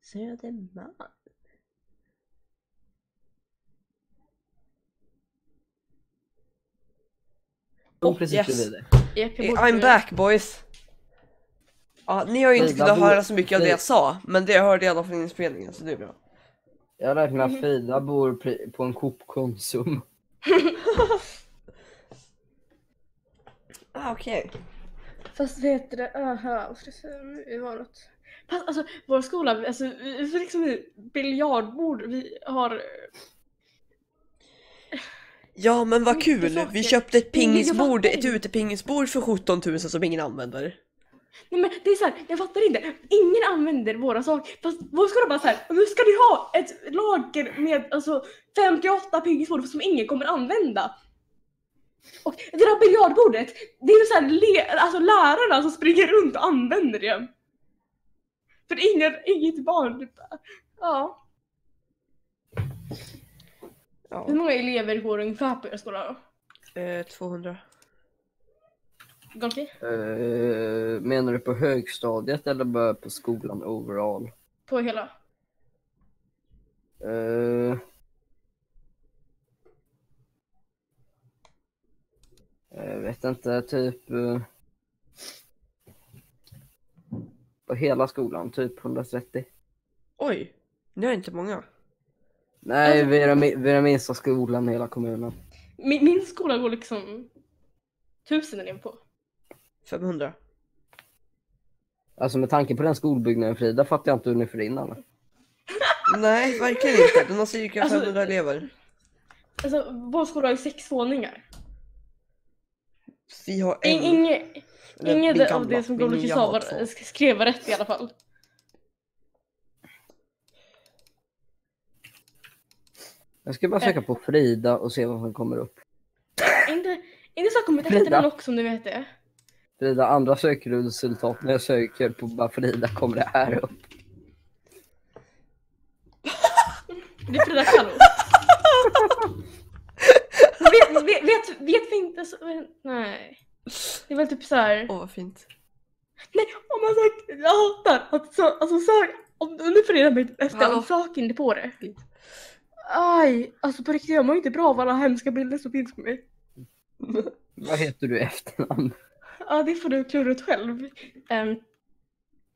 Södermalm. Kom Oh, precis yes. borde I'm back boys. Ja, ni har ju inte kunnat höra så mycket av det jag sa, men det hörde jag från inspelningen så det är bra. Jag räknar med att Frida bor på en Coop Konsum. Ah, Okej. Fast vad heter det? Aha? Det var något. Fast alltså vår skola, alltså vi får liksom biljardbord, vi har Ja men vad kul! Vi köpte ett pingisbord, ett utepingisbord för 17 000 som ingen använder. Nej men det är så här, jag fattar inte. Ingen använder våra saker. Fast vår skola bara så här, nu ska ni ha ett lager med alltså 58 pingisbord som ingen kommer använda. Och det där biljardbordet, det är så här, le, alltså lärarna som springer runt och använder det. För ingen, inget barn. Ja. Ja. Hur många elever går ungefär på er skola då? Eh, 200. Gonki? Uh, menar du på högstadiet eller bara på skolan overall? På hela? Eh, jag vet inte, typ eh, på hela skolan, typ 130. Oj! Ni har inte många. Nej, Alltså- vi är, den, vi är den minsta skolan i hela kommunen. Min, min skola går liksom tusen elever på. 500. Alltså med tanke på den skolbyggnaden Frida fattar jag inte hur ni får in alla. Nej, verkligen inte. Den har cirka Alltså- 500 elever. Alltså vår skola har ju sex våningar. Vi har en. In, inget eller inget min av gamla, det som min Golokis nya sa har var, skrev var rätt i alla fall. Jag ska bara söka på Frida och se vad som kommer upp. Inte, inte så kommit Frida. efter den också om du vet det. Frida, andra sökresultat när jag söker på bara Frida kommer det här upp. Det är Frida Kahlo. vet, vet, vet, vet vi inte så, nej. Det är väl typ så här. Åh vad fint. Nej, om man sagt, jag hatar att så, alltså sök, om får reda mig efter, om sök inte på det. Aj, alltså på riktigt jag mår inte bra av alla hemska bilder som finns på mig. Vad heter du efternamn? Ja, det får du klura ut själv. Ehm.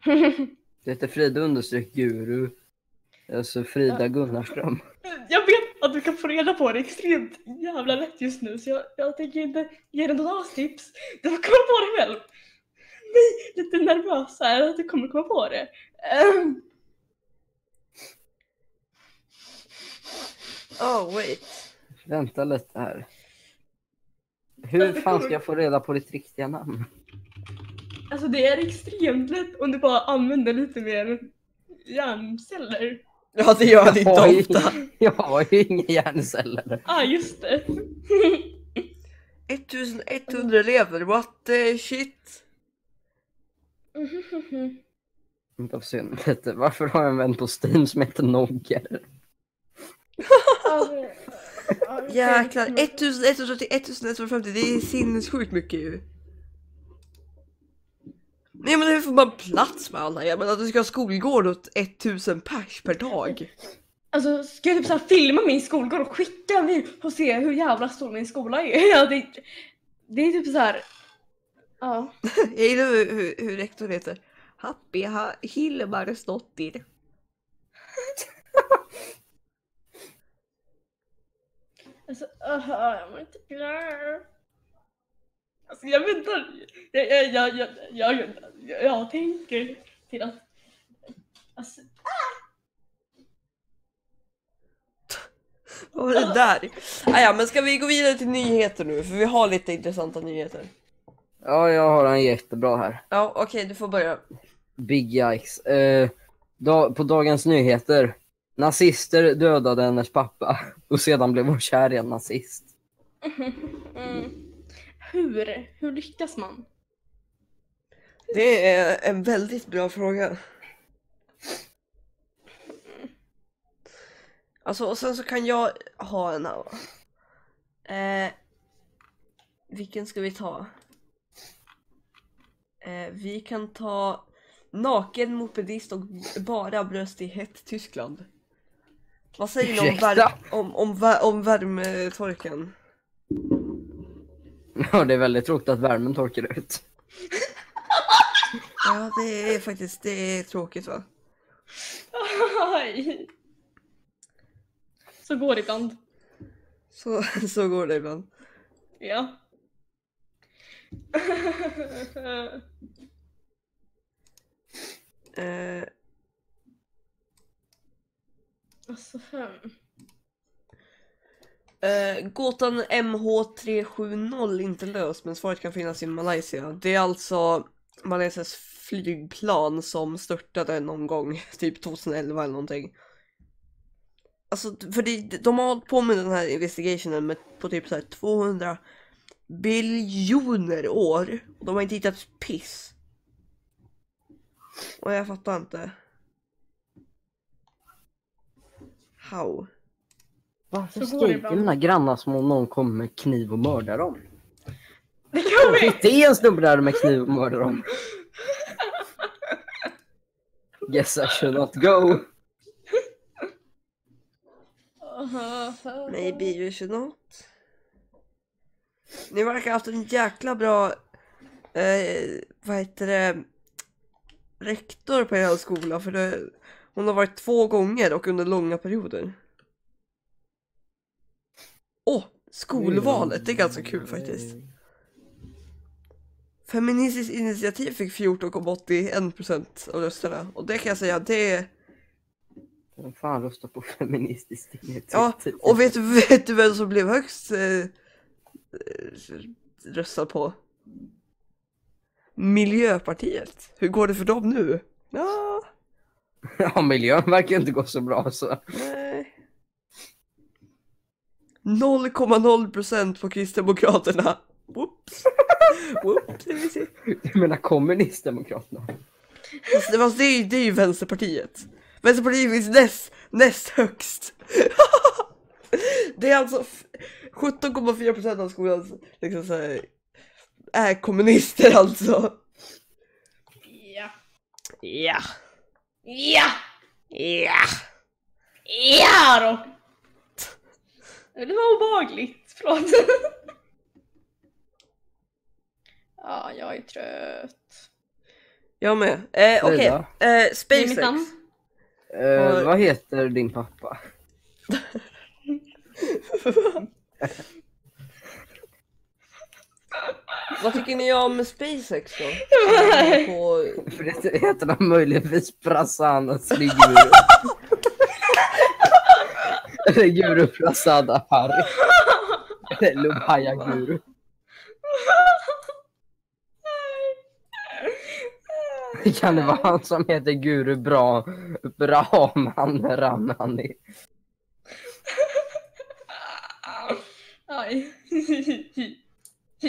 Det heter Frida understreck guru. Alltså Frida Gunnarström. jag vet att du kan få reda på det extremt jävla lätt just nu så jag, jag tänker inte ge dig några tips. Du får komma på det själv. Nej, lite nervös här att du kommer komma på det. Ehm. Oh wait. Vänta lite här. Hur fan ska jag få reda på ditt riktiga namn? Alltså det är extremt lätt om du bara använder lite mer hjärnceller. Ja det gör han inte Oj. ofta. Jag har ju inga hjärnceller. ah, just det. 1100 elever, what the shit? Får se lite. Varför har jag en vän på Steam som heter Nogger? Jäklar, 1100 till 1150, det är sinnessjukt mycket ju. Nej men hur får man plats med alla? Jag menar att du ska ha skolgård åt 1000 pers per dag. Alltså ska jag typ så här filma min skolgård och skicka min och se hur jävla stor min skola är? Ja, det, det är typ så här. Ja. Jag gillar hur, hur, hur rektorn heter. Happy ha, Hilmarsdottir. Alltså, aha, jag mår inte bra. Alltså jag väntar. Jag, jag, jag, jag, jag, jag, jag tänker till att... Alltså, Vad var det där? Ah, ja, men ska vi gå vidare till nyheter nu? För vi har lite intressanta nyheter. Ja, jag har en jättebra här. Ja, okej, du får börja. Big yikes. Eh, da, på Dagens Nyheter. Nazister dödade hennes pappa och sedan blev hon kär i en nazist. mm. Hur? Hur lyckas man? Det är en väldigt bra fråga. Alltså, och sen så kan jag ha en här. Eh, vilken ska vi ta? Eh, vi kan ta naken mopedist och bara bröst i hett Tyskland. Vad säger ni om, vär- om, om, om värmetorken? Ja, det är väldigt tråkigt att värmen torkar ut. Ja, det är faktiskt det är tråkigt va? Aj. Så går det ibland. Så, så går det ibland. Ja. Eh, alltså fem. Uh, gåtan MH370 inte löst men svaret kan finnas i Malaysia. Det är alltså Malaysias flygplan som störtade någon gång, typ 2011 eller någonting. Alltså för det, de har hållit på med den här investigationen med, på typ så här 200 biljoner år. Och de har inte hittat piss. Och jag fattar inte. How? Varför Så skriker ibland. mina grannar som om någon kommer med kniv och mördar dem? Det kan vi! Det är en snubbe där med kniv och mördar dem. Guess I should not go. Maybe you should not. Ni verkar ha haft en jäkla bra, eh, vad heter det, rektor på er skola för det, hon har varit två gånger och under långa perioder. Åh, skolvalet, det är ganska kul faktiskt. Feministiskt initiativ fick 14,81% av rösterna och det kan jag säga, det är Vem fan röstar på feministiskt initiativ? Ja, och vet, vet du vem som blev högst eh, eh, röstad på? Miljöpartiet. Hur går det för dem nu? Ja, Ja, miljön verkar inte gå så bra så. nej. 0,0% på Kristdemokraterna. Whoops. Whoops. Du menar kommunistdemokraterna? Fast det, fast det, är, ju- det är ju Vänsterpartiet. Vänsterpartiet finns näst, näst högst. det är alltså f- 17,4% av skolans liksom så här, är kommunister alltså. Ja. Ja. Ja! Ja. Ja då! Det var obehagligt, förlåt. Ja, jag är trött. Jag med. Eh, Okej, Frida? eh, SpaceX. Eh, vad heter din pappa? Vad tycker ni om SpaceX då? På... Heter han möjligtvis Prasanna Sliguru. Eller Guru Prasad Ahari. Eller Lubhaya Guru. Kan det vara han som heter Guru Bra Brahman Ramani? Aj. Hi,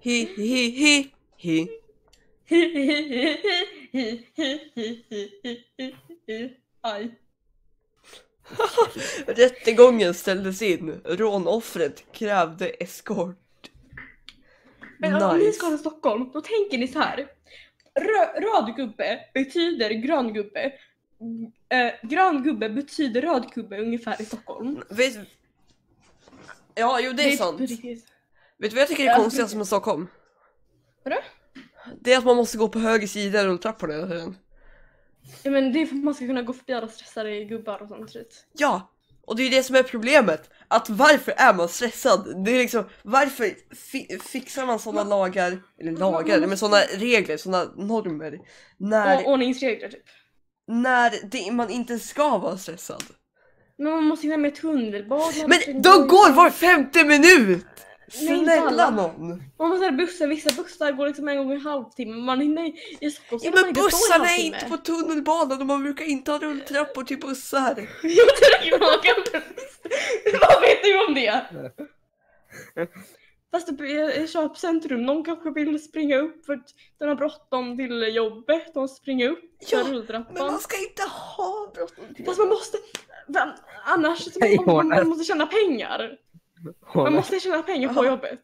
hi, hi, hi, hi. Aj. Rättegången ställdes in. Rånoffret krävde eskort. Men om ni ska till Stockholm, då tänker ni så här. Rö- röd gubbe betyder grön gubbe. Eh, grön gubbe betyder röd gubbe ungefär i Stockholm. Vet... Ja, jo det är sant. precis. Vet du vad jag tycker är konstigast med Stockholm? Vadå? Det är att man måste gå på höger sida i rulltrapporna hela tiden. Ja, men det är för att man ska kunna gå förbi alla stressade gubbar och sånt. Vet. Ja! Och det är ju det som är problemet. Att varför är man stressad? Det är liksom, varför fi- fixar man sådana lagar, eller lagar, men sådana regler, sådana normer. När, Och ordningsregler typ. när det, man inte ska vara stressad. Men man måste hinna med tunnelbana. Men de går var femte minut! Snälla någon! Man måste bussar, vissa bussar går liksom en gång i en halvtimme. Man hinner i Stockholm Ja men bussarna är inte på tunnelbanan och man brukar inte ha rulltrappor till bussar. Jag tycker man kan Vad vet du om det? Fast i i köpcentrum, någon kanske vill springa upp för att den har bråttom till jobbet. De springer upp för Ja, Men rulltrappan. man ska inte ha bråttom till Fast man måste, vem, annars man, man, måste tjäna pengar. Man måste tjäna pengar på jobbet.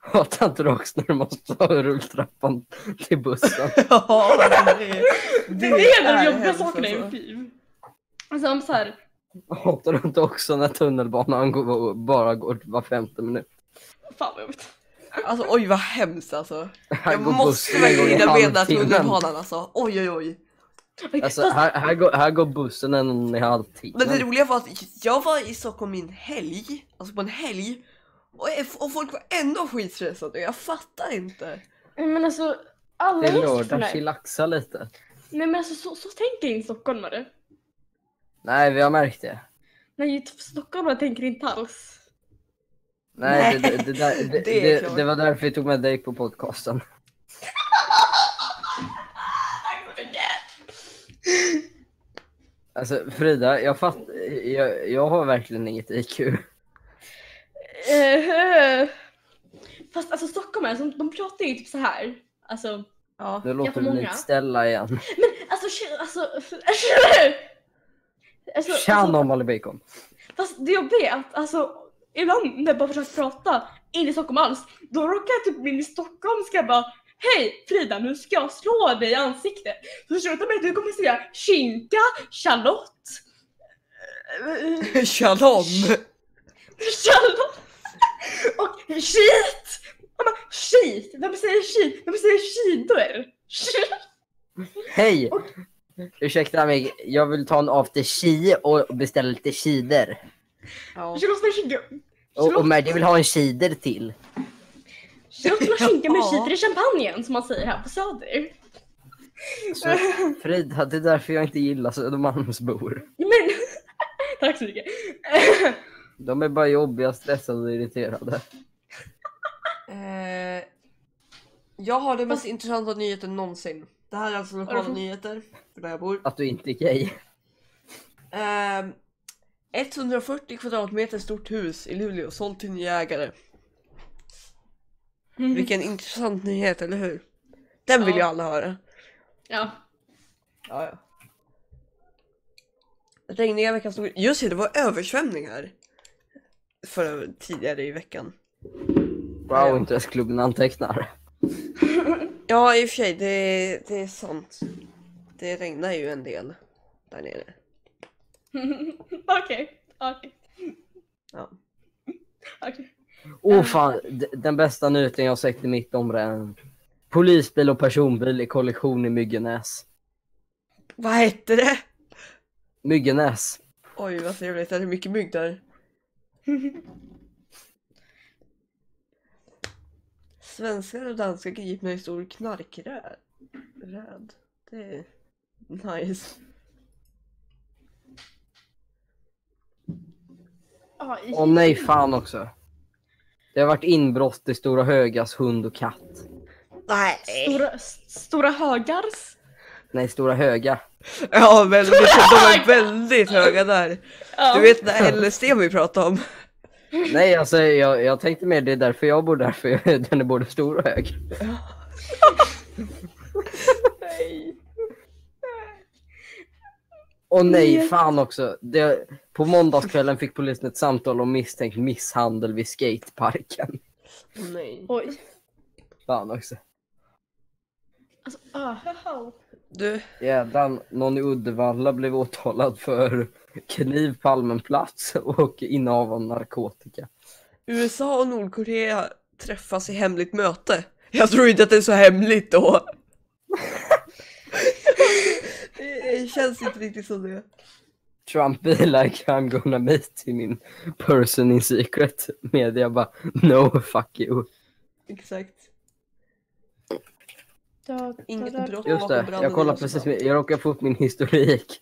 Hatar inte du också när du måste ta rulltrappan till bussen? Ja, det, Det är en av de jobbiga sakerna i alltså. mitt liv. Alltså om så här, Hatar du inte också när tunnelbanan går, bara går var femte minut? fan vad jobbigt. Alltså oj vad hemskt alltså. Här Jag måste verkligen i hinna med att halvtimmen. tunnelbanan alltså. Oj oj oj. Alltså, här, här, går, här går bussen en i halvtimmen. Men det roliga var att jag var i Stockholm i en helg, alltså på en helg. Och, och folk var ändå skitstressade, jag fattar inte. Men alltså, alla Det är lördag, chillaxa lite. Nej men alltså så, så tänker inte stockholmare. Nej, vi har märkt det. Nej, stockholmare tänker inte alls. Nej, Nej, det, det, det, där- det, det det var därför vi tog med dig på podcasten. Alltså Frida, jag fatt, jag, jag har verkligen inget IQ. Eh, Fast alltså stockholmare, alltså, de pratar ju typ så här. Alltså, Ja. Nu låter du många. Stella igen. men alltså, tje- alltså, alltså, Tja alltså Normally Bacon. Fast det jobbiga är att alltså, ibland när jag bara försöker prata in i Stockholm alls, då råkar jag typ min stockholmska bara Hej Frida, nu ska jag slå dig i ansiktet. Så det slutar med att du kommer säga skinka, Charlotte. Shalom! Charlotte! Och skit! Jag bara, skit! Vem säger skit? Vem säger skidor? Hej! Ursäkta mig, jag vill ta en after chi och beställa lite cider. Ja. Och, och Maddie vill ha en cider till. Charlotte med skinka med Ja. cider i champagnen som man säger här på Söder. Så, Frida, det är därför jag inte gillar Södermalmsbor. Men, tack så mycket. De är bara jobbiga, stressade och irriterade. Eh, jag har den mest intressanta nyheten någonsin. Det här är alltså lokala Varför? nyheter, för där jag bor. Att du inte är gay. Eh, 140 kvadratmeter stort hus i Luleå sålt till nya ägare. Vilken intressant nyhet, eller hur? Den vill Ja. ju alla höra. Ja. Ja, ja. Regniga veckan stod... Just det, det var översvämningar. För tidigare i veckan. Wow, intresseklubben antecknar. Ja, i och för sig, det, det är sant. Det regnar ju en del där nere. Okej, okej, Ja. okej. Åh oh, fan, den bästa nyheten jag har sett i mitt område. är Polisbil och personbil i kollektion i Myggenäs. Vad hette det? Myggenäs. Oj, vad trevligt. Är det mycket mygg där? Svenskar och danskar gripna i stor knarkröd. Röd. Det är nice. Åh nej, fan också. Det har varit inbrott i Stora Högas hund och katt. Nej. Stora, stora högars. Nej, Stora Höga. Ja, väldigt. De är väldigt höga där. Ja. Du vet den där LSD vi pratade om. Nej, alltså jag, jag tänkte mer det är därför jag bor där, för den är både stor och hög. Och nej, Nej. fan också. Det, på måndagskvällen fick polisen ett samtal om misstänkt misshandel vid skateparken. Nej. Oj. Fan också. Alltså, ah. Du, Jävlar, någon i Uddevalla blev åtalad för kniv på allmän plats och innehav av narkotika. USA och Nordkorea träffas i hemligt möte. Jag tror inte att det är så hemligt då. det känns inte riktigt som det. Trump be like I'm gonna meet him in person in secret. Media bara no fuck you. Exakt. Inget brott Just det, jag kollar precis, Rosenbad. jag råkar få upp min historik.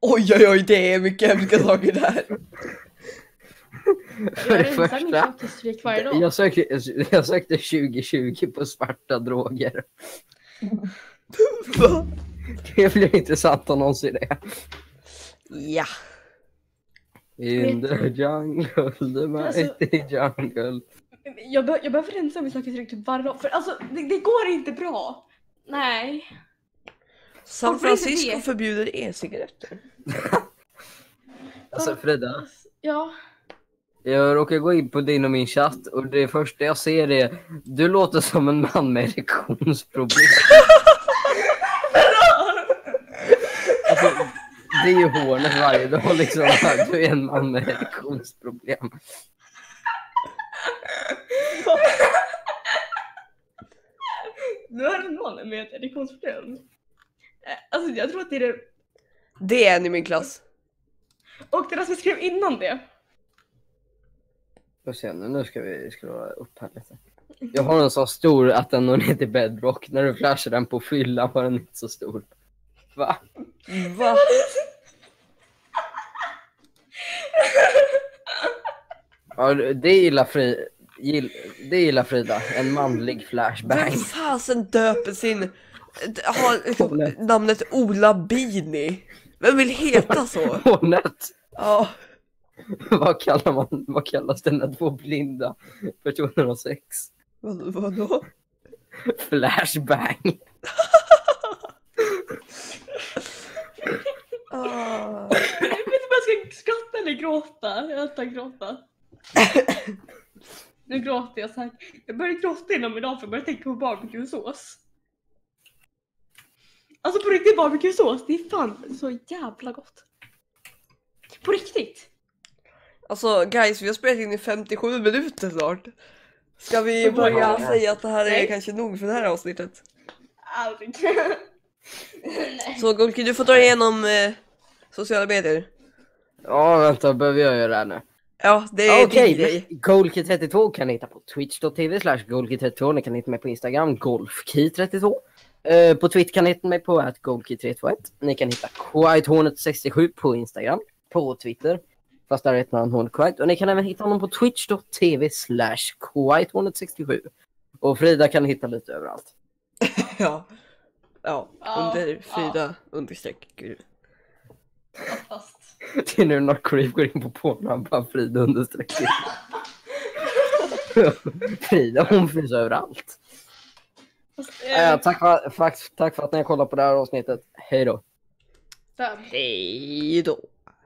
Oj oj oj, det är mycket hemska saker där. För Jag det första, jag sökte, jag sökte 2020 på svarta droger. Det blir intressant att någonsin det. ja. In the jungle, the mighty jungle. Jag, be- jag behöver rensa min chatthistorik typ varje dag. För alltså, det, det går inte bra. Nej. San Francisco det? förbjuder e-cigaretter. Alltså Frida, Ja. jag råkar gå in på din och min chatt och det första jag ser är du låter som en man med erektionsproblem. Alltså, det är ju hånet varje dag liksom. Du är en man med erektionsproblem. Nu är det någon med ett erektionsproblem. Eh, Alltså jag tror att det är det. Det är en i min klass. Och det där som jag skrev innan det. Får se nu, nu ska vi scrolla upp här lite. Jag har en så stor att den når ner till bedrock. När du flashar den på fyllan var den inte så stor. Va? Va? Ja, det gillar, Fri... gill... det gillar Frida. En manlig Vem flashbang. fasen döper sin... Har liksom namnet Ola Bini? Vem vill heta så? Hornet. Ja, Vad kallar man, vad kallas det när två blinda personer har sex? vad, vadå? Flashbang. Ah. Jag vet inte om jag ska skratta eller gråta. Jag tar gråta. Nu gråter jag så här. Jag började gråta inom idag för jag började tänka på barbecuesås. Alltså på riktigt barbecuesås, det är fan så jävla gott. På riktigt. Alltså guys, vi har spelat in i 57 minuter snart. Ska vi Så bra. börja säga att det här är Nej. kanske nog för det här avsnittet? Aldrig. Så Golki, du får dra igenom eh, sociala medier. Ja, vänta, behöver jag göra det här nu? Ja, det är Okej, din grej. Golki32 kan ni hitta på twitch.tv slash Golki32. Ni kan hitta mig på Instagram, Golfkey32. Eh, på Twitter kan ni hitta mig på att Golki321. Ni kan hitta QuietHornet67 på Instagram, på Twitter. Fast där heter han Hornet Quiet. Och ni kan även hitta honom på twitch.tv slash QuietHornet67. Och Frida kan ni hitta lite överallt. Ja. Ja, Ja, under Frida understreck gud. Fast. Det är nu när Creep går in på Pornhub, bara Frida understreck. Frida hon finns överallt. Eh, tack, för, tack, tack för att ni har kollat på det här avsnittet. Hej då. Hej då.